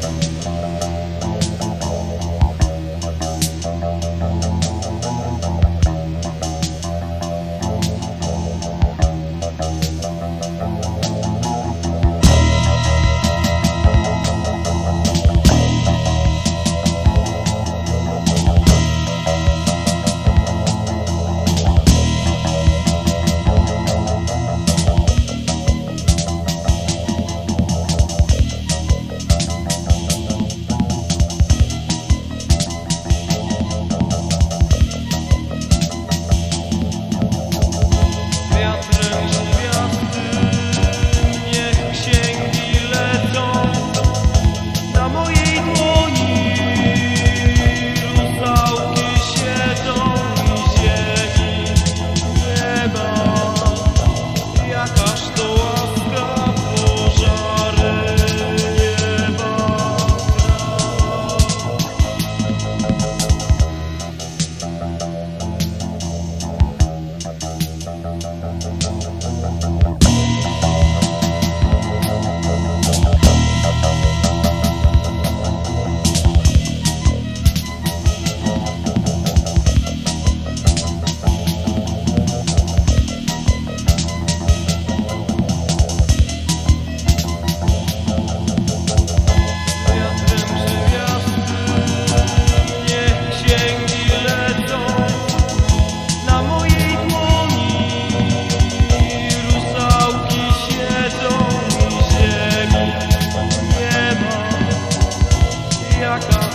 Bye. I come.